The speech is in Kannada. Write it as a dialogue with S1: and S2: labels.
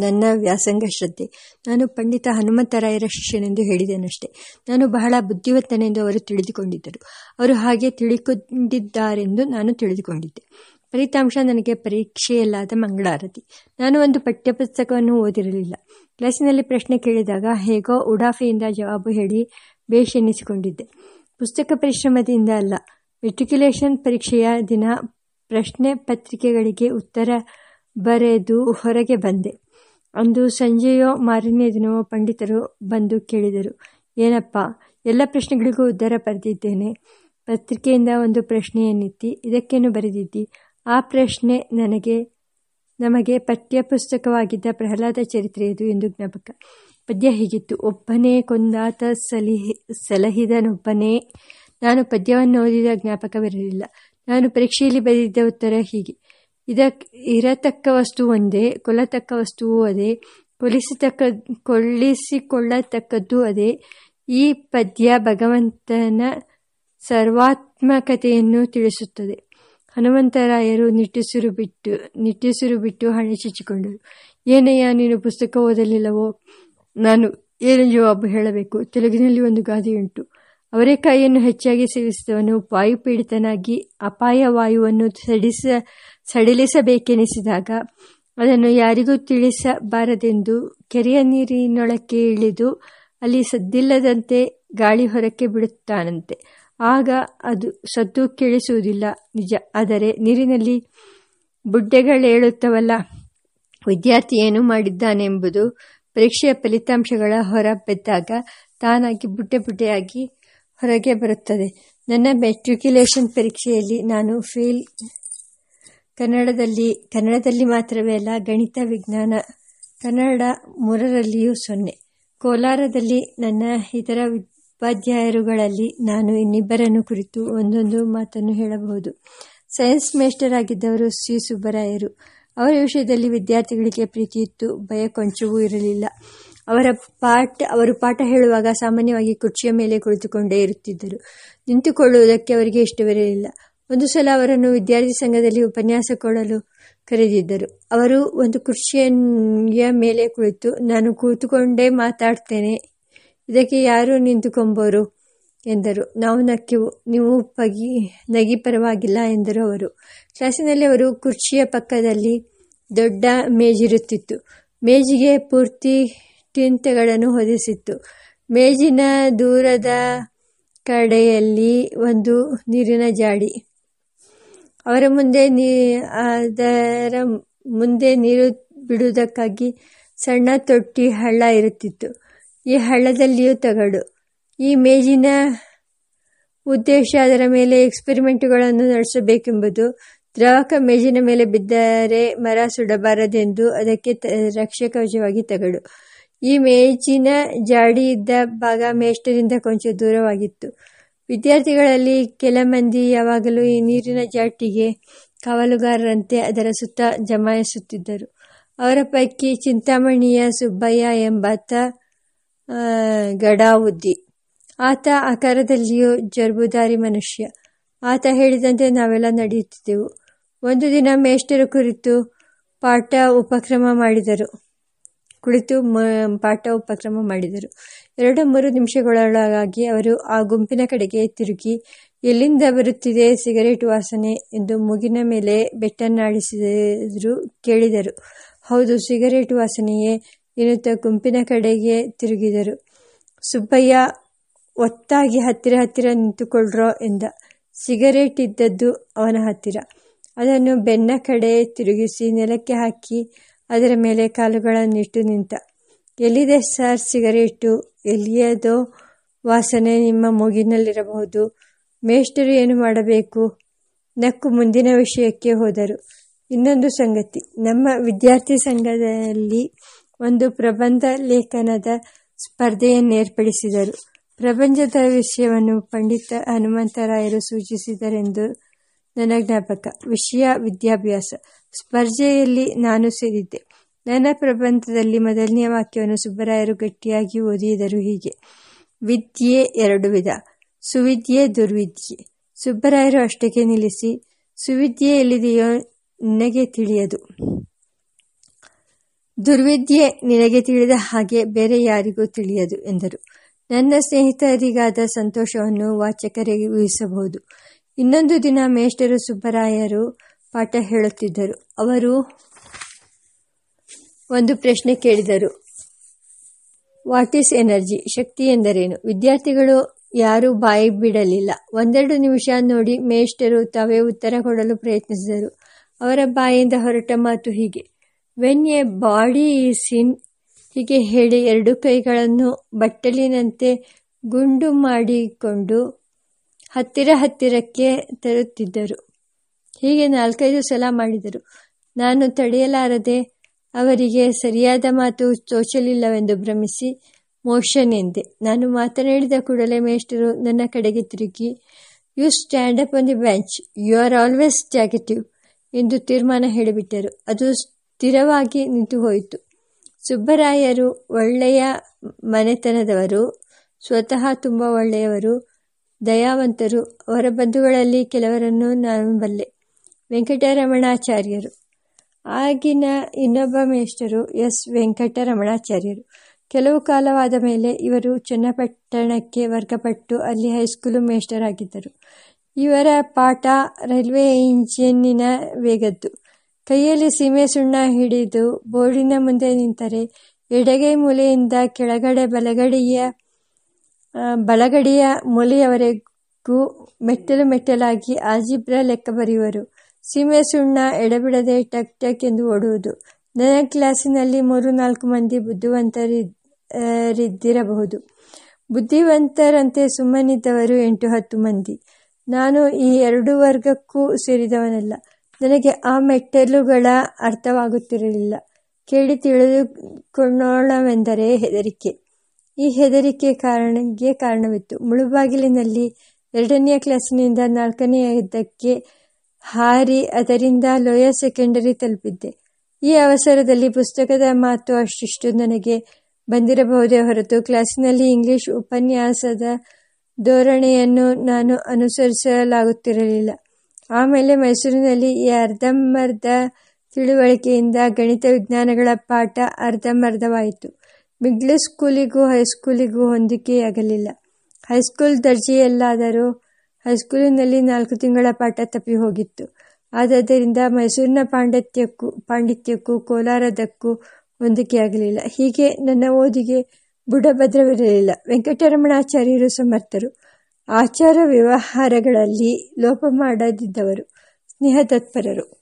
S1: ನನ್ನ ವ್ಯಾಸಂಗ ಶ್ರದ್ಧೆ. ನಾನು ಪಂಡಿತ ಹನುಮಂತರಾಯರ ಶಿಷ್ಯನೆಂದು ಹೇಳಿದೆನಷ್ಟೇ. ನಾನು ಬಹಳ ಬುದ್ಧಿವಂತನೆಂದು ಅವರು ತಿಳಿದುಕೊಂಡಿದ್ದರು. ಅವರು ಹಾಗೆ ತಿಳಿದುಕೊಂಡಿದ್ದಾರೆಂದು ನಾನು ತಿಳಿದುಕೊಂಡಿದ್ದೆ. ಫಲಿತಾಂಶ, ನನಗೆ ಪರೀಕ್ಷೆಯಲ್ಲಾದ ಮಂಗಳಾರತಿ. ನಾನು ಒಂದು ಪಠ್ಯಪುಸ್ತಕವನ್ನು ಓದಿರಲಿಲ್ಲ. ಕ್ಲಾಸಿನಲ್ಲಿ ಪ್ರಶ್ನೆ ಕೇಳಿದಾಗ ಹೇಗೋ ಉಡಾಫೆಯಿಂದ ಜವಾಬು ಹೇಳಿ ಬೇಷೆನ್ನಿಸಿಕೊಂಡಿದ್ದೆ ಪುಸ್ತಕ ಪರಿಶ್ರಮದಿಂದ ಅಲ್ಲ, ಮೆಟ್ರಿಕ್ಯುಲೇಷನ್ ಪರೀಕ್ಷೆಯ ದಿನ ಪ್ರಶ್ನೆ ಪತ್ರಿಕೆಗಳಿಗೆ ಉತ್ತರ ಬರೆದು ಹೊರಗೆ ಬಂದೆ. ಅಂದು ಸಂಜೆಯೋ ಮಾರನೇ ದಿನವೋ ಪಂಡಿತರು ಬಂದು ಕೇಳಿದರು, ಏನಪ್ಪ, ಎಲ್ಲ ಪ್ರಶ್ನೆಗಳಿಗೂ ಉತ್ತರ ಬರೆದಿದ್ದೇನೆ. ಪತ್ರಿಕೆಯಿಂದ ಒಂದು ಪ್ರಶ್ನೆಯನ್ನಿತ್ತಿ ಇದಕ್ಕೇನು ಬರೆದಿದ್ದಿ? ಆ ಪ್ರಶ್ನೆ ನನಗೆ, ನಮಗೆ ಪಠ್ಯಪುಸ್ತಕವಾಗಿದ್ದ ಪ್ರಹ್ಲಾದ ಚರಿತ್ರೆಯದು ಎಂದು ಜ್ಞಾಪಕ. ಪದ್ಯ ಹೀಗಿತ್ತು, ಒಬ್ಬನೇ ಕೊಂದಾತ ಸಲಿಹಿ ಸಲಹಿದನೊಬ್ಬನೇ. ನಾನು ಪದ್ಯವನ್ನು ಓದಿದ ಜ್ಞಾಪಕವಿರಲಿಲ್ಲ. ನಾನು ಪರೀಕ್ಷೆಯಲ್ಲಿ ಬರೆದಿದ್ದ ಉತ್ತರ ಹೀಗೆ. ಇದಕ್ಕೆ ಇರತಕ್ಕ ವಸ್ತು ಒಂದೇ ಕೊಲ್ಲತಕ್ಕ ವಸ್ತುವೂ ಅದೇ, ಕೊಲಿಸತಕ್ಕ ಕೊಳ್ಳಿಸಿಕೊಳ್ಳತಕ್ಕದ್ದು ಅದೇ. ಈ ಪದ್ಯ ಭಗವಂತನ ಸರ್ವಾತ್ಮಕತೆಯನ್ನು ತಿಳಿಸುತ್ತದೆ. ಹನುಮಂತರಾಯರು ನಿಟ್ಟುಸಿರು ಬಿಟ್ಟು ನಿಟ್ಟುಸಿರು ಬಿಟ್ಟು ಹಣೆ ಚುಚ್ಚಿಕೊಂಡರು ಏನಯ್ಯ, ನೀನು ಪುಸ್ತಕ ಓದಲಿಲ್ಲವೋ? ನಾನು ಏನು ಜವಾಬು ಹೇಳಬೇಕು. ತೆಲುಗಿನಲ್ಲಿ ಒಂದು ಗಾದೆಯುಂಟು. ಅವರೆಕಾಯಿಯನ್ನು ಹೆಚ್ಚಾಗಿ ಸೇವಿಸಿದವನು ವಾಯುಪೀಡಿತನಾಗಿ ಅಪಾಯ ವಾಯುವನ್ನು ಸಡಿಸ ಸಡಿಲಿಸಬೇಕೆನಿಸಿದಾಗ ಅದನ್ನು ಯಾರಿಗೂ ತಿಳಿಸಬಾರದೆಂದು ಕೆರೆಯ ನೀರಿನೊಳಕ್ಕೆ ಇಳಿದು ಅಲ್ಲಿ ಸದ್ದಿಲ್ಲದಂತೆ ಗಾಳಿ ಹೊರಕ್ಕೆ ಬಿಡುತ್ತಾನಂತೆ. ಆಗ ಅದು ಸದ್ದು ಕೇಳಿಸುವುದಿಲ್ಲ. ನಿಜ. ಆದರೆ ನೀರಿನಲ್ಲಿ ಬುಡ್ಡೆಗಳೇಳುತ್ತವಲ್ಲ ವಿದ್ಯಾರ್ಥಿ ಏನು ಮಾಡಿದ್ದಾನೆಂಬುದು ಪರೀಕ್ಷೆಯ ಫಲಿತಾಂಶಗಳ ಹೊರ ಬೆದ್ದಾಗ ತಾನಾಗಿ ಬುಡ್ಡೆ ಬುಡ್ಡೆಯಾಗಿ ಹೊರಗೆ ಬರುತ್ತದೆ. ನನ್ನ ಮೆಟ್ರಿಕ್ಯುಲೇಷನ್ ಪರೀಕ್ಷೆಯಲ್ಲಿ ನಾನು ಫೇಲ್ ಕನ್ನಡದಲ್ಲಿ ಕನ್ನಡದಲ್ಲಿ ಮಾತ್ರವೇ ಅಲ್ಲ, ಗಣಿತ, ವಿಜ್ಞಾನ, ಕನ್ನಡ ಮೂರರಲ್ಲಿಯೂ ಸೊನ್ನೆ. ಕೋಲಾರದಲ್ಲಿ ನನ್ನ ಇತರ ಉಪಾಧ್ಯಾಯರುಗಳಲ್ಲಿ ನಾನು ಇನ್ನಿಬ್ಬರನ್ನು ಕುರಿತು ಒಂದೊಂದು ಮಾತನ್ನು ಹೇಳಬಹುದು. ಸೈನ್ಸ್ ಮೇಸ್ಟರ್ ಆಗಿದ್ದವರು ಸಿ. ಸುಬ್ಬರಾಯರು. ಅವರ ವಿಷಯದಲ್ಲಿ ವಿದ್ಯಾರ್ಥಿಗಳಿಗೆ ಪ್ರೀತಿ ಇತ್ತು ಭಯ ಕೊಂಚವೂ ಇರಲಿಲ್ಲ. ಅವರ ಪಾಠ, ಅವರು ಪಾಠ ಹೇಳುವಾಗ ಸಾಮಾನ್ಯವಾಗಿ ಕುರ್ಚಿಯ ಮೇಲೆ ಕುಳಿತುಕೊಂಡೇ ಇರುತ್ತಿದ್ದರು. ನಿಂತುಕೊಳ್ಳುವುದಕ್ಕೆ ಅವರಿಗೆ ಇಷ್ಟವಿರಲಿಲ್ಲ. ಒಂದು ಸಲ ಅವರನ್ನು ವಿದ್ಯಾರ್ಥಿ ಸಂಘದಲ್ಲಿ ಉಪನ್ಯಾಸ ಕೊಡಲು ಕರೆದಿದ್ದರು. ಅವರು ಒಂದು ಕುರ್ಚಿಯ ಮೇಲೆ ಕುಳಿತು, ನಾನು ಕೂತುಕೊಂಡೇ ಮಾತಾಡ್ತೇನೆ. ಇದಕ್ಕೆ ಯಾರು ನಿಂತುಕೊಂಬೋರು? ಎಂದರು. ನಾವು ನಕ್ಕಿವು. ನೀವು ಪಗಿ, ನಗಿ ಪರವಾಗಿಲ್ಲ, ಎಂದರು ಅವರು. ಕ್ಲಾಸಿನಲ್ಲಿ ಅವರು ಕುರ್ಚಿಯ ಪಕ್ಕದಲ್ಲಿ ದೊಡ್ಡ ಮೇಜಿರುತ್ತಿತ್ತು. ಮೇಜಿಗೆ ಪೂರ್ತಿ ಟಿಂತೆಗಳನ್ನು ಹೊದಿಸಿತ್ತು. ಮೇಜಿನ ದೂರದ ಕಡೆಯಲ್ಲಿ ಒಂದು ನೀರಿನ ಜಾಡಿ. ಅವರ ಮುಂದೆ ನೀ, ಅದರ ಮುಂದೆ ನೀರು ಬಿಡುವುದಕ್ಕಾಗಿ ಸಣ್ಣ ತೊಟ್ಟಿ ಹಳ್ಳ ಇರುತ್ತಿತ್ತು. ಈ ಹಳ್ಳದಲ್ಲಿಯೂ ತಗಡು. ಈ ಮೇಜಿನ ಉದ್ದೇಶ ಅದರ ಮೇಲೆ ಎಕ್ಸ್ಪೆರಿಮೆಂಟುಗಳನ್ನು ನಡೆಸಬೇಕೆಂಬುದು, ದ್ರಾವಕ ಮೇಜಿನ ಮೇಲೆ ಬಿದ್ದರೆ ಮರ ಸುಡಬಾರದೆಂದು ಅದಕ್ಕೆ ರಕ್ಷಕವಚವಾಗಿ ತಗಡು. ಈ ಮೇಜಿನ ಜಾಡಿ ಇದ್ದ ಭಾಗ ಮೇಷ್ಟರಿಂದ ಕೊಂಚ ದೂರವಾಗಿತ್ತು. ವಿದ್ಯಾರ್ಥಿಗಳಲ್ಲಿ ಕೆಲ ಮಂದಿ ಯಾವಾಗಲೂ ಈ ನೀರಿನ ಜಾಟಿಗೆ ಕಾವಲುಗಾರರಂತೆ ಅದರ ಸುತ್ತ ಜಮಾಯಿಸುತ್ತಿದ್ದರು. ಅವರ ಪೈಕಿ ಚಿಂತಾಮಣಿಯ ಸುಬ್ಬಯ್ಯ ಎಂಬಾತ ಗಡಾವುದ್ದಿ. ಆತ ಆಕಾರದಲ್ಲಿಯೂ ಜರ್ಬುದಾರಿ ಮನುಷ್ಯ. ಆತ ಹೇಳಿದಂತೆ ನಾವೆಲ್ಲ ನಡೆಯುತ್ತಿದ್ದೆವು. ಒಂದು ದಿನ ಮೇಷ್ಟರು ಕುರಿತು ಪಾಠ ಉಪಕ್ರಮ ಮಾಡಿದರು. ಕುಳಿತು ಪಾಠ ಉಪಕ್ರಮ ಮಾಡಿದರು. ಎರಡು ಮೂರು ನಿಮಿಷಗಳೊಳಗಾಗಿ ಅವರು ಆ ಗುಂಪಿನ ಕಡೆಗೆ ತಿರುಗಿ, ಎಲ್ಲಿಂದ ಬರುತ್ತಿದೆ ಸಿಗರೇಟ್ ವಾಸನೆ? ಎಂದು ಮೂಗಿನ ಮೇಲೆ ಬೆಟ್ಟನ್ನಾಡಿಸಿದರು, ಕೇಳಿದರು. ಹೌದು, ಸಿಗರೇಟ್ ವಾಸನೆಯೇ, ಎನ್ನುತ್ತಾ ಗುಂಪಿನ ಕಡೆಗೆ ತಿರುಗಿದರು. ಸುಬ್ಬಯ್ಯ ಒತ್ತಾಗಿ ಹತ್ತಿರ ಹತ್ತಿರ ನಿಂತುಕೊಳ್ಳ್ರೋ ಎಂದ. ಸಿಗರೇಟ್ ಇದ್ದದ್ದು ಅವನ ಹತ್ತಿರ. ಅದನ್ನು ಬೆನ್ನ ಕಡೆ ತಿರುಗಿಸಿ ನೆಲಕ್ಕೆ ಹಾಕಿ ಅದರ ಮೇಲೆ ಕಾಲುಗಳನ್ನಿಟ್ಟು ನಿಂತ, ಎಲ್ಲಿದೆ ಸರ್ ಸಿಗರೇಟು ಎಲ್ಲಿಯದೋ ವಾಸನೆ ನಿಮ್ಮ ಮೂಗಿನಲ್ಲಿರಬಹುದು. ಮೇಷ್ಟರು ಏನು ಮಾಡಬೇಕು? ನಕ್ಕು ಮುಂದಿನ ವಿಷಯಕ್ಕೆ ಹೋದರು. ಇನ್ನೊಂದು ಸಂಗತಿ, ನಮ್ಮ ವಿದ್ಯಾರ್ಥಿ ಸಂಘದಲ್ಲಿ ಒಂದು ಪ್ರಬಂಧ ಲೇಖನದ ಸ್ಪರ್ಧೆಯನ್ನೇರ್ಪಡಿಸಿದರು ಪ್ರಪಂಚದ ವಿಷಯವನ್ನು ಪಂಡಿತ ಹನುಮಂತರಾಯರು ಸೂಚಿಸಿದರೆಂದು ನನ್ನ ಜ್ಞಾಪಕ. ವಿಷಯ ವಿದ್ಯಾಭ್ಯಾಸ. ಸ್ಪರ್ಧೆಯಲ್ಲಿ ನಾನು ಸೇರಿದ್ದೆ. ನನ್ನ ಪ್ರಬಂಧದಲ್ಲಿ ಮೊದಲನೆಯ ವಾಕ್ಯವನ್ನು ಸುಬ್ಬರಾಯರು ಗಟ್ಟಿಯಾಗಿ ಓದಿದರು ಹೀಗೆ. ವಿದ್ಯೆ ಎರಡು ವಿಧ. ಸುವಿದ್ಯೆ, ದುರ್ವಿದ್ಯೆ. ಸುಬ್ಬರಾಯರು ಅಷ್ಟಕ್ಕೆ ನಿಲ್ಲಿಸಿ, ಸುವಿದ್ಯೆ ಎಲ್ಲಿದೆಯೋ ನಿನಗೆ ತಿಳಿಯದು. ದುರ್ವಿದ್ಯೆ ನಿನಗೆ ತಿಳಿದ ಹಾಗೆ ಬೇರೆ ಯಾರಿಗೂ ತಿಳಿಯದು, ಎಂದರು. ನನ್ನ ಸ್ನೇಹಿತರಿಗಾದ ಸಂತೋಷವನ್ನು ವಾಚಕರಿಗೆ ಊಹಿಸಬಹುದು. ಇನ್ನೊಂದು ದಿನ ಮೇಷ್ಟರು ಸುಬ್ಬರಾಯರು ಪಾಠ ಹೇಳುತ್ತಿದ್ದರು. ಅವರು ಒಂದು ಪ್ರಶ್ನೆ ಕೇಳಿದರು. ವಾಟ್ ಈಸ್ ಎನರ್ಜಿ ಶಕ್ತಿ ಎಂದರೇನು? ವಿದ್ಯಾರ್ಥಿಗಳು ಯಾರೂ ಬಾಯಿ ಬಿಡಲಿಲ್ಲ. ಒಂದೆರಡು ನಿಮಿಷ ನೋಡಿ ಮೇಷ್ಟರು ತಾವೇ ಉತ್ತರ ಕೊಡಲು ಪ್ರಯತ್ನಿಸಿದರು. ಅವರ ಬಾಯಿಂದ ಹೊರಟ ಮಾತು ಹೀಗೆ. When a body is in ಹೀಗೆ ಹೇಳಿ ಎರಡು ಕೈಗಳನ್ನು ಬಟ್ಟಲಿನಂತೆ ಗುಂಡು ಮಾಡಿಕೊಂಡು ಹತ್ತಿರ ಹತ್ತಿರಕ್ಕೆ ತರುತ್ತಿದ್ದರು. ಹೀಗೆ ನಾಲ್ಕೈದು ಸಲ ಮಾಡಿದರು. ನಾನು ತಡೆಯಲಾರದೆ ಅವರಿಗೆ ಸರಿಯಾದ ಮಾತು ತೋಚಲಿಲ್ಲವೆಂದು ಭ್ರಮಿಸಿ ಮೋಷನ್ ಎಂದೆ ನಾನು ಮಾತನಾಡಿದ ಕೂಡಲೇ ಮೇಷ್ಟರು ನನ್ನ ಕಡೆಗೆ ತಿರುಗಿ you stand up on the bench you are always ಜಾಕೆಟಿವ್ ಎಂದು ತೀರ್ಮಾನ ಹೇಳಿಬಿಟ್ಟರು. ಅದು ಸ್ಥಿರವಾಗಿ ನಿಂತು ಹೋಯಿತು. ಸುಬ್ಬರಾಯರು ಒಳ್ಳೆಯ ಮನೆತನದವರು, ಸ್ವತಃ ತುಂಬ ಒಳ್ಳೆಯವರು, ದಯಾವಂತರು. ಅವರ ಬಂಧುಗಳಲ್ಲಿ ಕೆಲವರನ್ನು ನಾನು ಬಲ್ಲೆ ವೆಂಕಟರಮಣಾಚಾರ್ಯರು. ಆಗಿನ ಇನ್ನೊಬ್ಬ ಮೇಷ್ಟರು ಎಸ್. ವೆಂಕಟರಮಣಾಚಾರ್ಯರು. ಕೆಲವು ಕಾಲವಾದ ಮೇಲೆ ಇವರು ಚನ್ನಪಟ್ಟಣಕ್ಕೆ ವರ್ಗಪಟ್ಟು ಅಲ್ಲಿ ಹೈಸ್ಕೂಲು ಮೇಷ್ಟರಾಗಿದ್ದರು. ಇವರ ಪಾಠ ರೈಲ್ವೆ ಇಂಜಿನ್ನಿನ ವೇಗದ್ದು. ಕೈಯಲ್ಲಿ ಸೀಮೆ ಸುಣ್ಣ ಹಿಡಿದು ಬೋರ್ಡಿನ ಮುಂದೆ ನಿಂತರೆ ಎಡಗೈ ಮೂಲೆಯಿಂದ ಕೆಳಗಡೆ ಬಲಗಡೆಯ ಬಲಗಡೆಯ ಮೂಲೆಯವರೆಗೂ ಮೆಟ್ಟಲು ಮೆಟ್ಟಲಾಗಿ ಆಜಿಬ್ರ ಲೆಕ್ಕ ಬರೆಯುವರು. ಸೀಮೆ ಸುಣ್ಣ ಎಡಬಿಡದೆ ಟಕ್ ಟಕ್ ಎಂದು ಓಡುವುದು. ನನ್ನ ಕ್ಲಾಸಿನಲ್ಲಿ ಮೂರು ನಾಲ್ಕು ಮಂದಿ ಬುದ್ಧಿವಂತರಿದ್ದಿರಬಹುದು. ಬುದ್ಧಿವಂತರಂತೆ ಸುಮ್ಮನಿದ್ದವರು ಎಂಟು ಹತ್ತು ಮಂದಿ. ನಾನು ಈ ಎರಡು ವರ್ಗಕ್ಕೂ ಸೇರಿದವನಲ್ಲ. ನನಗೆ ಆ ಮೆಟ್ಟಲುಗಳ ಅರ್ಥವಾಗುತ್ತಿರಲಿಲ್ಲ. ಕೇಳಿ ತಿಳಿದುಕೊಳ್ಳೋಣವೆಂದರೆ ಹೆದರಿಕೆ. ಈ ಹೆದರಿಕೆ ಕಾರಣಕ್ಕೆ ಕಾರಣವಿತ್ತು. ಮುಳುಬಾಗಿಲಿನಲ್ಲಿ ಎರಡನೆಯ ಕ್ಲಾಸಿನಿಂದ ನಾಲ್ಕನೆಯದಕ್ಕೆ ಹಾರಿ ಅದರಿಂದ ಲೋಯರ್ ಸೆಕೆಂಡರಿ ತಲುಪಿದ್ದೆ. ಈ ಅವಸರದಲ್ಲಿ ಪುಸ್ತಕದ ಮಾತು ಅಷ್ಟಿಷ್ಟು ನನಗೆ ಬಂದಿರಬಹುದೇ ಹೊರತು ಕ್ಲಾಸಿನಲ್ಲಿ ಇಂಗ್ಲಿಷ್ ಉಪನ್ಯಾಸದ ಧೋರಣೆಯನ್ನು ನಾನು ಅನುಸರಿಸಲಾಗುತ್ತಿರಲಿಲ್ಲ. ಆಮೇಲೆ ಮೈಸೂರಿನಲ್ಲಿ ಈ ಅರ್ಧಂಬರ್ಧ ತಿಳುವಳಿಕೆಯಿಂದ ಗಣಿತ ವಿಜ್ಞಾನಗಳ ಪಾಠ ಅರ್ಧಂಬರ್ಧವಾಯಿತು. ಮಿಡ್ಲ್ ಸ್ಕೂಲಿಗೂ ಹೈಸ್ಕೂಲಿಗೂ ಹೊಂದಿಕೆಯಾಗಲಿಲ್ಲ. ಹೈಸ್ಕೂಲ್ ದರ್ಜೆಯಲ್ಲಾದರೂ ಹೈಸ್ಕೂಲಿನಲ್ಲಿ ನಾಲ್ಕು ತಿಂಗಳ ಪಾಠ ತಪ್ಪಿ ಹೋಗಿತ್ತು. ಆದ್ದರಿಂದ ಮೈಸೂರಿನ ಪಾಂಡಿತ್ಯಕ್ಕೂ ಪಾಂಡಿತ್ಯಕ್ಕೂ, ಕೋಲಾರದಕ್ಕೂ ಹೊಂದಿಕೆಯಾಗಲಿಲ್ಲ ಹೀಗೆ ನನ್ನ ಓದಿಗೆ ಬುಡಭದ್ರವಿರಲಿಲ್ಲ. ವೆಂಕಟರಮಣಾಚಾರ್ಯರು ಸಮರ್ಥರು. ಆಚಾರ ವ್ಯವಹಾರಗಳಲ್ಲಿ ಲೋಪ ಮಾಡದಿದ್ದವರು. ಸ್ನೇಹತತ್ಪರರು